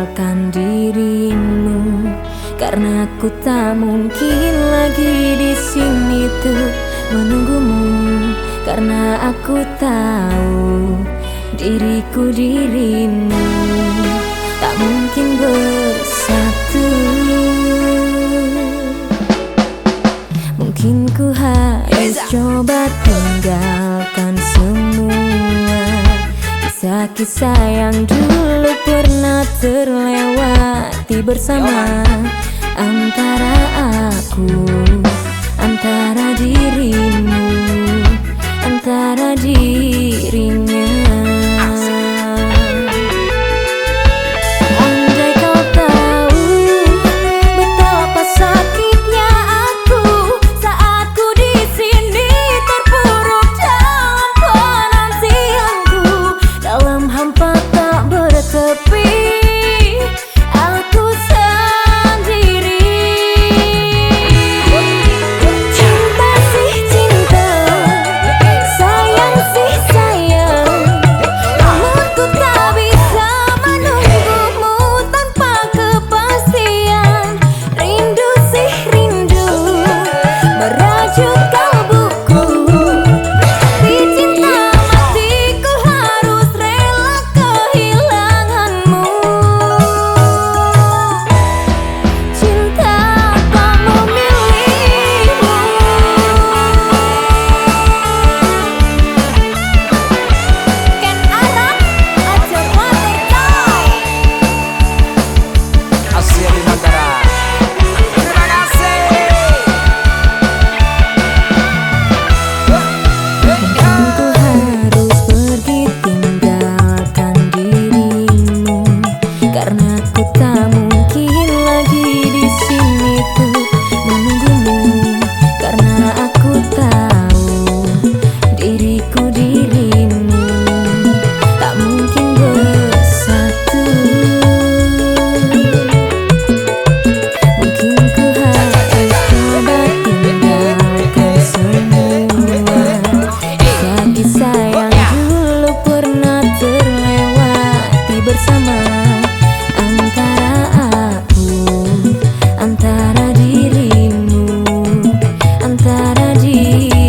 meninggalkan dirimu. Karena aku tak mungkin lagi di sini tuh menunggumu. Karena aku tahu diriku dirimu tak mungkin bersatu. Mungkin ku harus coba tinggalkan semua Kisah yang dulu pernah terlewati bersama Antara aku. antara dirimu antara diri.